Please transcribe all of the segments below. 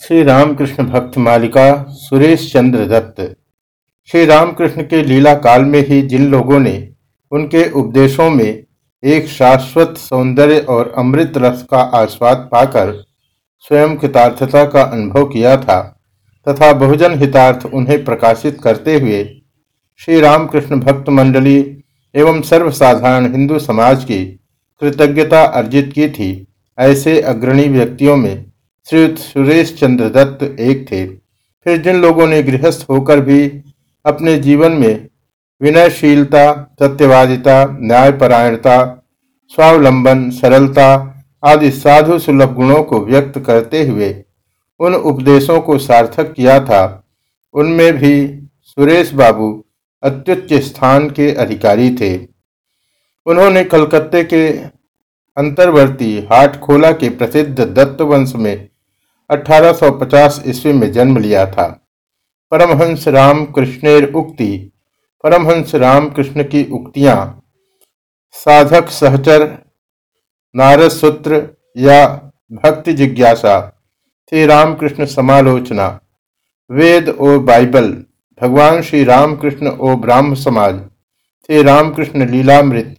श्री रामकृष्ण भक्त मालिका सुरेश चंद्र दत्त। श्री रामकृष्ण के लीला काल में ही जिन लोगों ने उनके उपदेशों में एक शाश्वत सौंदर्य और अमृत रस का आस्वाद पाकर स्वयं कृतार्थता का अनुभव किया था तथा बहुजन हितार्थ उन्हें प्रकाशित करते हुए श्री रामकृष्ण भक्त मंडली एवं सर्वसाधारण हिंदू समाज की कृतज्ञता अर्जित की थी, ऐसे अग्रणी व्यक्तियों में श्री सुरेश चंद्र दत्त एक थे। फिर जिन लोगों ने गृहस्थ होकर भी अपने जीवन में विनयशीलता, सत्यवादिता, न्यायपरायणता, स्वावलंबन, सरलता आदि साधु सुलभ गुणों को व्यक्त करते हुए उन उपदेशों को सार्थक किया था, उनमें भी सुरेश बाबू अत्युच्च स्थान के अधिकारी थे। उन्होंने कलकत्ते के अंतर्वर्ती हाटखोला के प्रसिद्ध दत्त वंश में 1850 ईस्वी में जन्म लिया था। परमहंस राम कृष्णेर उक्ति, परमहंस राम कृष्ण की उक्तियाँ, साधक, सहचर नारद सूत्र या भक्ति जिज्ञासा श्री रामकृष्ण समालोचना, वेद और बाइबल, भगवान श्री रामकृष्ण और ब्राह्म समाज श्री रामकृष्ण लीलामृत,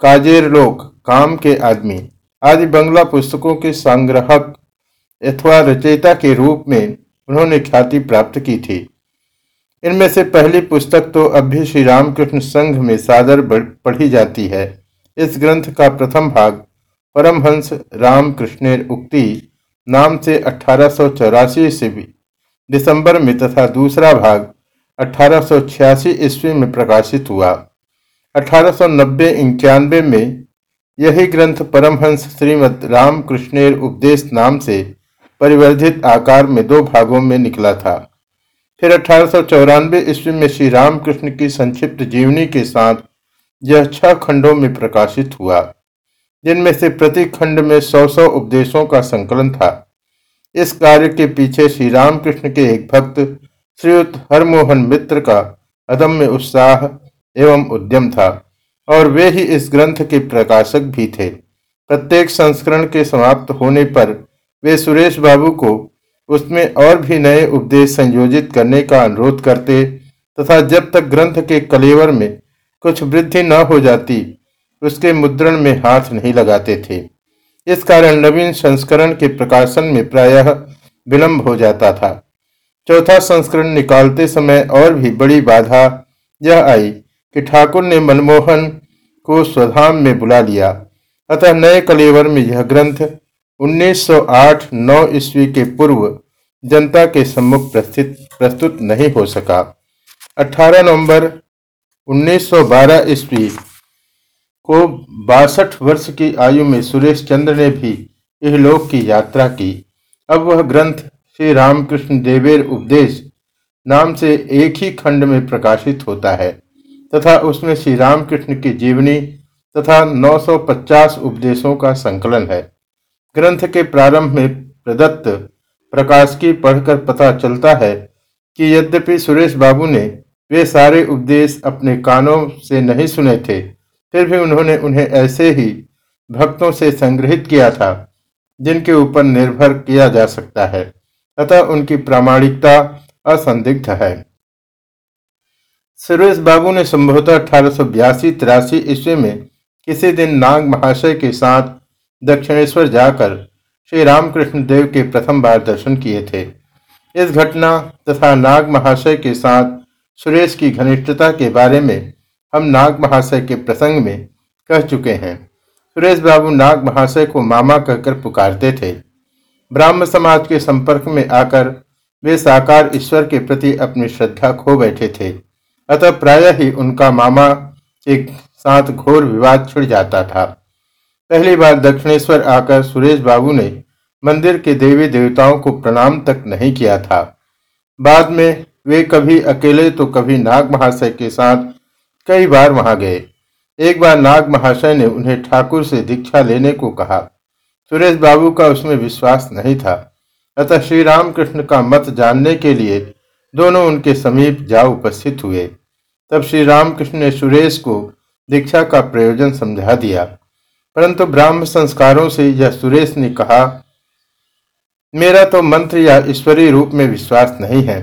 काजेर लोक, काम के आदमी, आदि बंगला पुस्तकों के संग्रहक अथवा रचयिता के रूप में उन्होंने ख्याति प्राप्त की थी। इनमें से पहली पुस्तक तो अब भी श्री रामकृष्ण संघ में सादर पढ़ी जाती है। इस ग्रंथ का प्रथम भाग, परमहंस रामकृष्णेर उक्ति नाम से अठारह सौ चौरासी दिसंबर में तथा दूसरा भाग अठारह सौ छियासी ईस्वी में प्रकाशित हुआ। 1890 इंक्यानवे में यही ग्रंथ परमहंस श्रीमद रामकृष्णेर उपदेश नाम से परिवर्धित आकार में दो भागों में निकला था। फिर अठारह ईस्वी में श्री रामकृष्ण की संक्षिप्त जीवनी के साथ यह छह खंडों में प्रकाशित हुआ, जिनमें से प्रति खंड में सौ सौ उपदेशों का संकलन था। इस कार्य के पीछे श्री रामकृष्ण के एक भक्त, श्रीयुक्त हरमोहन मित्र का अदम्य उत्साह एवं उद्यम था, और वे ही इस ग्रंथ के प्रकाशक भी थे। प्रत्येक संस्करण के समाप्त होने पर वे सुरेश बाबू को उसमें और भी नए उपदेश संयोजित करने का अनुरोध करते तथा जब तक ग्रंथ के कलेवर में कुछ वृद्धि न हो जाती, उसके मुद्रण में हाथ नहीं लगाते थे। इस कारण नवीन संस्करण के प्रकाशन में प्रायः विलंब हो जाता था। चौथा संस्करण निकालते समय और भी बड़ी बाधा यह आई कि ठाकुर ने मनमोहन को स्वधाम में बुला लिया। अतः नए कलेवर में यह ग्रंथ 1908-9 ईस्वी के पूर्व जनता के सम्मुख प्रस्तुत नहीं हो सका। 18 नवंबर 1912 ईस्वी को बासठ वर्ष की आयु में सुरेश चंद्र ने भी इहलोक की यात्रा की। अब वह ग्रंथ श्री रामकृष्ण देवेर उपदेश नाम से एक ही खंड में प्रकाशित होता है तथा उसमें श्री रामकृष्ण की जीवनी तथा 950 उपदेशों का संकलन है। ग्रंथ के प्रारंभ में प्रदत्त प्रकाश की पढ़कर पता चलता है कि यद्यपि सुरेश बाबू ने वे सारे उपदेश अपने कानों से नहीं सुने थे, फिर भी उन्होंने उन्हें ऐसे ही भक्तों से संग्रहित किया था, जिनके ऊपर निर्भर किया जा सकता है। अतः उनकी प्रामाणिकता असंदिग्ध है। सुरेश बाबू ने संभवतः अठारह सौ ईस्वी में किसी दिन नाग महाशय के साथ दक्षिणेश्वर जाकर श्री रामकृष्ण देव के प्रथम बार दर्शन किए थे। इस घटना तथा नाग महाशय के साथ सुरेश की घनिष्ठता के बारे में हम नाग महाशय के प्रसंग में कह चुके हैं। सुरेश बाबू नाग महाशय को मामा कहकर पुकारते थे। ब्राह्म समाज के संपर्क में आकर वे साकार ईश्वर के प्रति अपनी श्रद्धा खो बैठे थे। अतः प्रायः ही उनका मामा के साथ घोर विवाद छिड़ जाता था। पहली बार दक्षिणेश्वर आकर सुरेश बाबू ने मंदिर के देवी देवताओं को प्रणाम तक नहीं किया था। बाद में वे कभी अकेले तो कभी नाग महाशय के साथ कई बार वहाँ गए। एक बार नाग महाशय ने उन्हें ठाकुर से दीक्षा लेने को कहा। सुरेश बाबू का उसमें विश्वास नहीं था। अतः श्री रामकृष्ण का मत जानने के लिए दोनों उनके समीप जा उपस्थित हुए। तब श्री रामकृष्ण ने सुरेश को दीक्षा का प्रयोजन समझा दिया। परंतु ब्राह्म संस्कारों से यह सुरेश ने कहा, मेरा तो मंत्र या ईश्वरीय रूप में विश्वास नहीं है।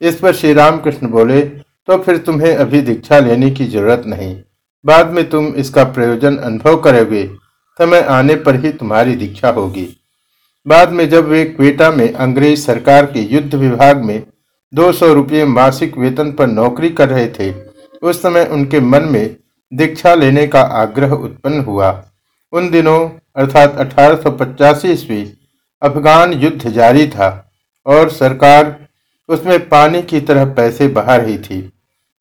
इस पर श्री रामकृष्ण बोले तो फिर तुम्हें अभी दीक्षा लेने की ज़रूरत नहीं। बाद में तुम इसका प्रयोजन अनुभव करोगे समय आने पर ही तुम्हारी दीक्षा होगी। बाद में जब वे क्वेटा में अंग्रेज़ सरकार के युद्ध विभाग में दो सौ रुपये मासिक वेतन पर नौकरी कर रहे थे, उस समय उनके मन में दीक्षा लेने का आग्रह उत्पन्न हुआ। उन दिनों, अर्थात अठारह ईस्वी, अफगान युद्ध जारी था और सरकार उसमें पानी की तरह पैसे बहा रही थी।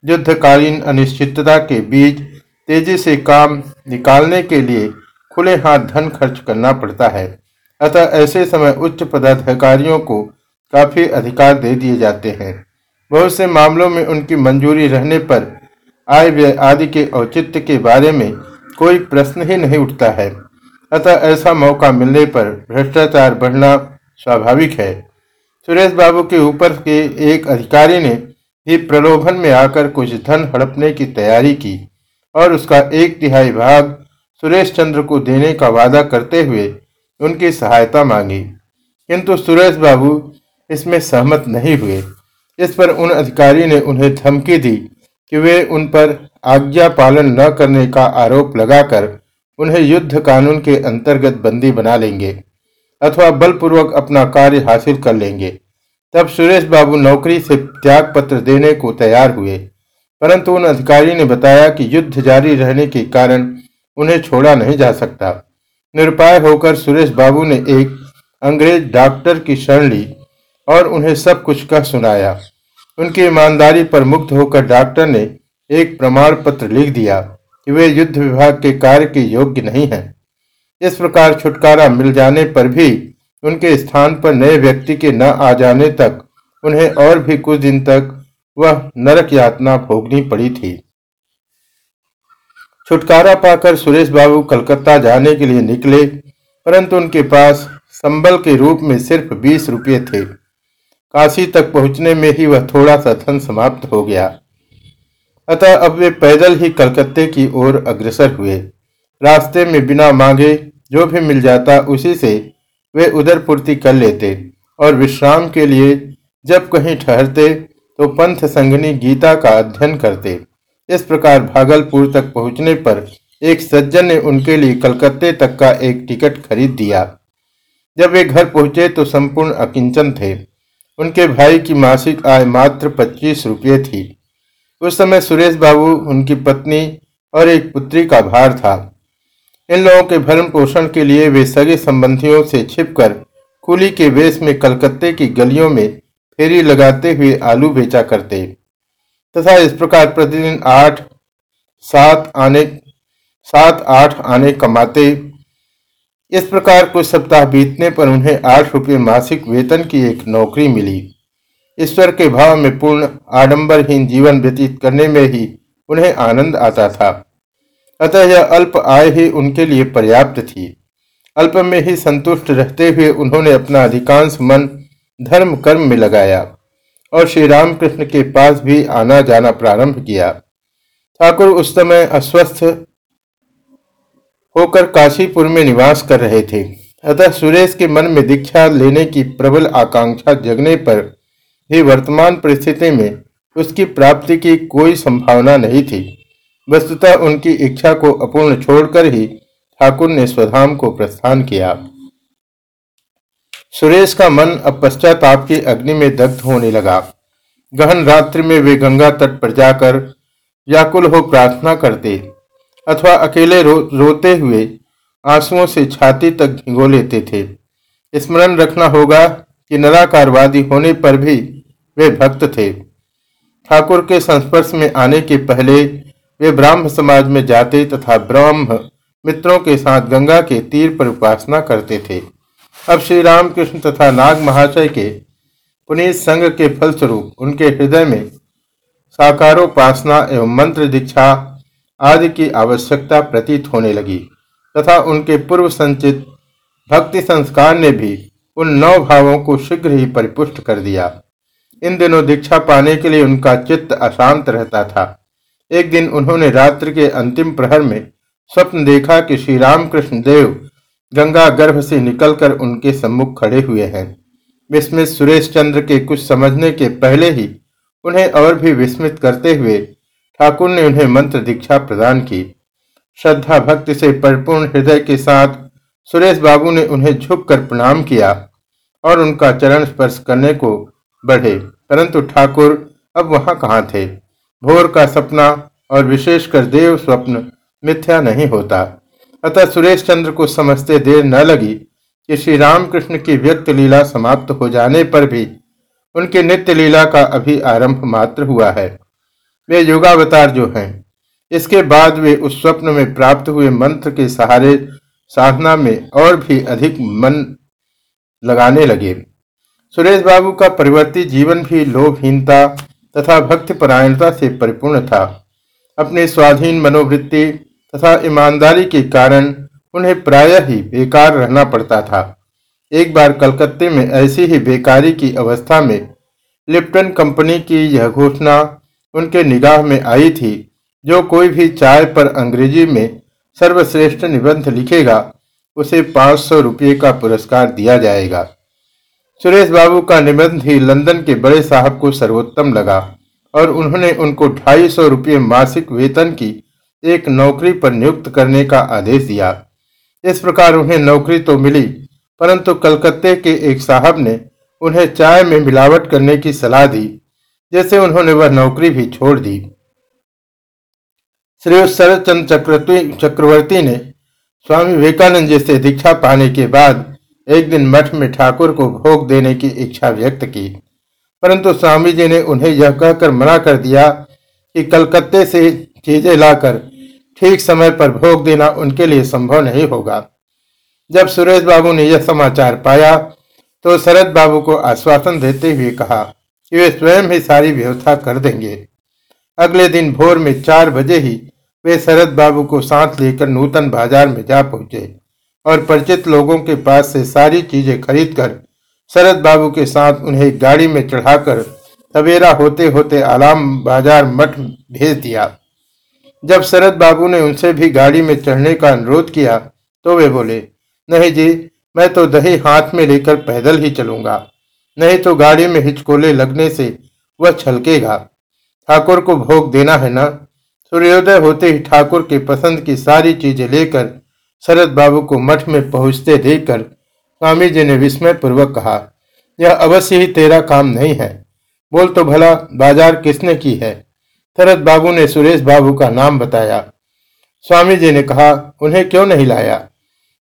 युद्धकालीन अनिश्चितता के बीच तेज़ी से काम निकालने के लिए खुले हाथ धन खर्च करना पड़ता है। अतः ऐसे समय उच्च पदाधिकारियों को काफ़ी अधिकार दे दिए जाते हैं। बहुत से मामलों में उनकी मंजूरी रहने पर आय व्यय आदि के औचित्य के बारे में कोई प्रश्न ही नहीं उठता है। अतः ऐसा मौका मिलने पर भ्रष्टाचार बढ़ना स्वाभाविक है। सुरेश बाबू के ऊपर के एक अधिकारी ने ही प्रलोभन में आकर कुछ धन हड़पने की तैयारी की और उसका एक तिहाई भाग सुरेश चंद्र को देने का वादा करते हुए उनकी सहायता मांगी। किंतु सुरेश बाबू इसमें सहमत नहीं हुए। इस पर उन अधिकारी ने उन्हें धमकी दी कि वे उन पर आज्ञा पालन न करने का आरोप लगाकर उन्हें युद्ध कानून के अंतर्गत बंदी बना लेंगे अथवा बलपूर्वक अपना कार्य हासिल कर लेंगे। तब सुरेश बाबू नौकरी से त्याग पत्र देने को तैयार हुए। परंतु उन अधिकारी ने बताया कि युद्ध जारी रहने के कारण उन्हें छोड़ा नहीं जा सकता। निरुपाय होकर सुरेश बाबू ने एक अंग्रेज़ डॉक्टर की शरण ली और उन्हें सब कुछ कह सुनाया। उनकी ईमानदारी पर मुक्त होकर डॉक्टर ने एक प्रमाण पत्र लिख दिया कि वे युद्ध विभाग के कार्य के योग्य नहीं हैं। इस प्रकार छुटकारा मिल जाने पर भी उनके स्थान पर नए व्यक्ति के न आ जाने तक, उन्हें और भी कुछ दिन तक वह नरक यातना भोगनी पड़ी थी। छुटकारा पाकर सुरेश बाबू कलकत्ता जाने के लिए निकले, परंतु उनके पास संबल के रूप में सिर्फ़ बीस रुपये थे। काशी तक पहुँचने में ही वह थोड़ा सा धन समाप्त हो गया। अतः अब वे पैदल ही कलकत्ते की ओर अग्रसर हुए। रास्ते में बिना मांगे जो भी मिल जाता उसी से वे उधर पूर्ति कर लेते और विश्राम के लिए जब कहीं ठहरते तो पंथ संगनी गीता का अध्ययन करते। इस प्रकार भागलपुर तक पहुँचने पर एक सज्जन ने उनके लिए कलकत्ते तक का एक टिकट खरीद दिया। जब वे घर पहुँचे तो संपूर्ण अकिंचन थे। उनके भाई की मासिक आय मात्र पच्चीस रुपये थी। उस समय सुरेश बाबू, उनकी पत्नी और एक पुत्री का भार था। इन लोगों के भरण पोषण के लिए वे सगे संबंधियों से छिपकर कुली के वेश में कलकत्ते की गलियों में फेरी लगाते हुए आलू बेचा करते। तथा इस प्रकार प्रतिदिन आठ, सात आने, सात आठ आने कमाते इस प्रकार कुछ सप्ताह बीतने पर उन्हें आठ रुपये मासिक वेतन की एक नौकरी मिली। ईश्वर के भाव में पूर्ण, आडंबरहीन जीवन व्यतीत करने में ही उन्हें आनंद आता था। अतः यह अल्प आय ही उनके लिए पर्याप्त थी। अल्प में ही संतुष्ट रहते हुए उन्होंने अपना अधिकांश मन धर्म कर्म में लगाया और श्री रामकृष्ण के पास भी आना जाना प्रारंभ किया। ठाकुर उस समय अस्वस्थ होकर काशीपुर में निवास कर रहे थे। अतः सुरेश के मन में दीक्षा लेने की प्रबल आकांक्षा जगने पर भी वर्तमान परिस्थिति में उसकी प्राप्ति की कोई संभावना नहीं थी। वस्तुतः उनकी इच्छा को अपूर्ण छोड़कर ही ठाकुर ने स्वधाम को प्रस्थान किया। सुरेश का मन अब पश्चाताप की अग्नि में दग्ध होने लगा। गहन रात्रि में वे गंगा तट पर जाकर व्याकुल हो प्रार्थना करते। अथवा अकेले रो, रोते हुए आंसुओं से छाती तक भिगो लेते थे। स्मरण रखना होगा कि निराकारवादी होने पर भी वे भक्त थे। ठाकुर के संस्पर्श में आने के पहले वे ब्राह्म समाज में जाते तथा ब्रह्म मित्रों के साथ गंगा के तीर पर उपासना करते थे। अब श्री रामकृष्ण तथा नाग महाशय के पुनीत संघ के फलस्वरूप उनके हृदय में साकारोपासना एवं मंत्र दीक्षा आदि की आवश्यकता प्रतीत होने लगी, तथा उनके पूर्व संचित भक्ति संस्कार ने भी उन नौ भावों को शीघ्र ही परिपुष्ट कर दिया। इन दिनों दीक्षा पाने के लिए उनका चित्त अशांत रहता था। एक दिन उन्होंने रात्रि के अंतिम प्रहर में स्वप्न देखा कि श्री रामकृष्ण देव गंगा गर्भ से निकलकर उनके सम्मुख खड़े हुए हैं। विस्मित सुरेश चंद्र के कुछ समझने के पहले ही उन्हें और भी विस्मित करते हुए ठाकुर ने उन्हें मंत्र दीक्षा प्रदान की। श्रद्धा भक्ति से परिपूर्ण हृदय के साथ सुरेश बाबू ने उन्हें झुककर प्रणाम किया और उनका चरण स्पर्श करने को बढ़े। परंतु ठाकुर अब वहाँ कहाँ थे? भोर का सपना और विशेषकर देव स्वप्न मिथ्या नहीं होता। अतः सुरेश चंद्र को समझते देर न लगी कि श्री रामकृष्ण की व्यक्त लीला समाप्त हो जाने पर भी उनके नित्य लीला का अभी आरंभ मात्र हुआ है। वे योगावतार जो हैं। इसके बाद वे उस स्वप्न में प्राप्त हुए मंत्र के सहारे साधना में और भी अधिक मन लगाने लगे। सुरेश बाबू का परिवर्तित जीवन भी लोभहीनता तथा भक्ति परायणता से परिपूर्ण था। अपने स्वाधीन मनोवृत्ति तथा ईमानदारी के कारण उन्हें प्रायः ही बेकार रहना पड़ता था। एक बार कलकत्ते में ऐसी ही बेकारी की अवस्था में लिप्टन कंपनी की यह घोषणा उनके निगाह में आई थी, जो कोई भी चाय पर अंग्रेज़ी में सर्वश्रेष्ठ निबंध लिखेगा, उसे पाँच सौ रुपये का पुरस्कार दिया जाएगा। सुरेश बाबू का निबंध ही लंदन के बड़े साहब को सर्वोत्तम लगा, और उन्होंने उनको ढाई सौ रुपये मासिक वेतन की एक नौकरी पर नियुक्त करने का आदेश दिया। इस प्रकार उन्हें नौकरी तो मिली, परंतु कलकत्ते के एक साहब ने उन्हें चाय में मिलावट करने की सलाह दी। जैसे उन्होंने वह नौकरी भी छोड़ दी। श्री शरद चक्रवर्ती चक्रवर्ती ने स्वामी विवेकानंद जी से दीक्षा पाने के बाद एक दिन मठ में ठाकुर को भोग देने की इच्छा व्यक्त की। परंतु स्वामी जी ने उन्हें यह कहकर मना कर दिया कि कलकत्ते से चीज़ें लाकर ठीक समय पर भोग देना उनके लिए संभव नहीं होगा। जब सुरेश बाबू ने यह समाचार पाया तो शरद बाबू को आश्वासन देते हुए कहा कि वे स्वयं ही सारी व्यवस्था कर देंगे। अगले दिन भोर में चार बजे ही वे शरद बाबू को साथ लेकर नूतन बाज़ार में जा पहुँचे और परिचित लोगों के पास से सारी चीज़ें खरीदकर शरद बाबू के साथ उन्हें गाड़ी में चढ़ाकर सवेरा होते होते आलाम बाज़ार मठ भेज दिया। जब शरद बाबू ने उनसे भी गाड़ी में चढ़ने का अनुरोध किया तो वे बोले, नहीं जी, मैं तो दही हाथ में लेकर पैदल ही चलूँगा। नहीं तो गाड़ी में हिचकोले लगने से वह छलकेगा। ठाकुर को भोग देना है ना? सूर्योदय होते ही ठाकुर के पसंद की सारी चीज़ें लेकर शरद बाबू को मठ में पहुँचते देखकर स्वामी जी ने विस्मय पूर्वक कहा, यह अवश्य ही तेरा काम नहीं है। बोल तो भला, बाज़ार किसने की है? शरद बाबू ने सुरेश बाबू का नाम बताया। स्वामी जी ने कहा, उन्हें क्यों नहीं लाया?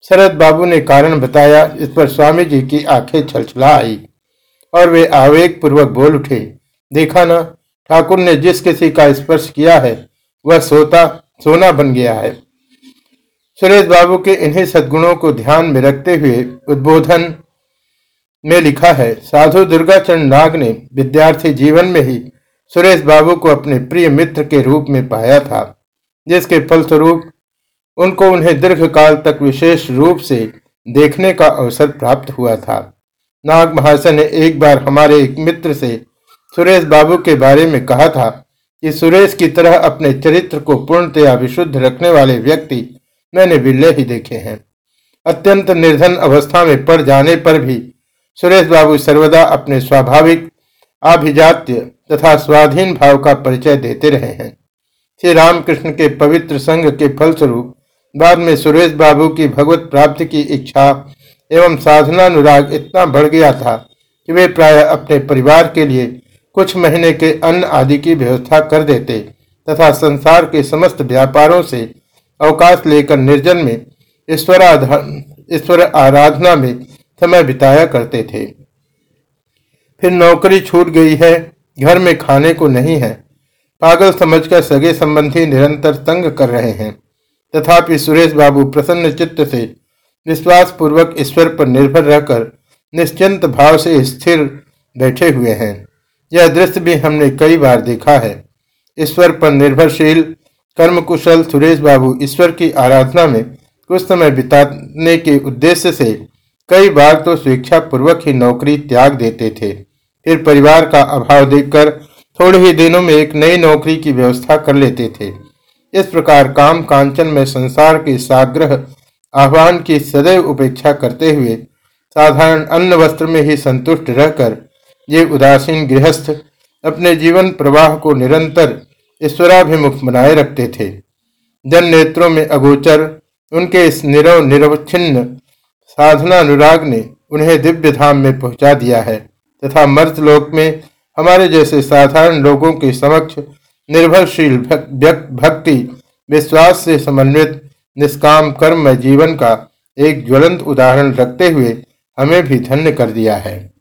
शरद बाबू ने कारण बताया, इस पर स्वामी जी की आँखें छलछला आई। और वे आवेग पूर्वक बोल उठे, देखा ना, ठाकुर ने जिस किसी का स्पर्श किया है, वह सोता, सोना बन गया है। सुरेश बाबू के इन्हीं सद्गुणों को ध्यान में रखते हुए उद्बोधन में लिखा है, साधु दुर्गाचरण नाग ने विद्यार्थी जीवन में ही सुरेश बाबू को अपने प्रिय मित्र के रूप में पाया था, जिसके फलस्वरूप उनको उन्हें दीर्घ काल तक विशेष रूप से देखने का अवसर प्राप्त हुआ था। नाग महाशय ने एक बार हमारे एक मित्र से सुरेश बाबू के बारे में कहा था कि सुरेश की तरह अपने चरित्र को पूर्णतया विशुद्ध रखने वाले व्यक्ति मैंने बिल्ले ही देखे हैं। अत्यंत निर्धन अवस्था में पड़ जाने पर भी सुरेश बाबू सर्वदा अपने स्वाभाविक अभिजात्य तथा स्वाधीन भाव का परिचय देते रहे हैं। श्री रामकृष्ण के पवित्र संघ के फलस्वरूप बाद में सुरेश बाबू की भगवत प्राप्ति की इच्छा एवं साधनानुराग इतना बढ़ गया था कि वे प्राय अपने परिवार के लिए कुछ महीने के अन्न आदि की व्यवस्था कर देते तथा संसार के समस्त व्यापारों से अवकाश लेकर निर्जन में ईश्वर ईश्वर आराधना में समय बिताया करते थे। फिर नौकरी छूट गई है, घर में खाने को नहीं है। पागल समझकर सगे संबंधी निरंतर तंग कर रहे हैं। तथापि सुरेश बाबू प्रसन्न चित्त से विश्वास पूर्वक ईश्वर पर निर्भर रहकर निश्चिंत भाव से स्थिर बैठे हुए हैं। यह दृश्य भी हमने कई बार देखा है। ईश्वर पर निर्भरशील कर्म कुशल सुरेश बाबू ईश्वर की आराधना में कुछ समय बिताने के उद्देश्य से कई बार तो स्वेच्छा पूर्वक ही नौकरी त्याग देते थे। फिर परिवार का अभाव देखकर थोड़े ही दिनों में एक नई नौकरी की व्यवस्था कर लेते थे। इस प्रकार काम कांचन में संसार के साग्रह आह्वान की सदैव उपेक्षा करते हुए साधारण अन्न वस्त्र में ही संतुष्ट रहकर ये उदासीन गृहस्थ अपने जीवन प्रवाह को निरंतर ईश्वराभिमुख बनाए रखते थे। जन नेत्रों में अगोचर, उनके इस निरव निरवच्छिन्न साधना अनुराग ने उन्हें दिव्य धाम में पहुँचा दिया है तथा मर्तलोक में हमारे जैसे साधारण लोगों के समक्ष निर्भरशील भक्ति, विश्वास से समन्वित निष्काम कर्म में जीवन का एक ज्वलंत उदाहरण रखते हुए हमें भी धन्य कर दिया है।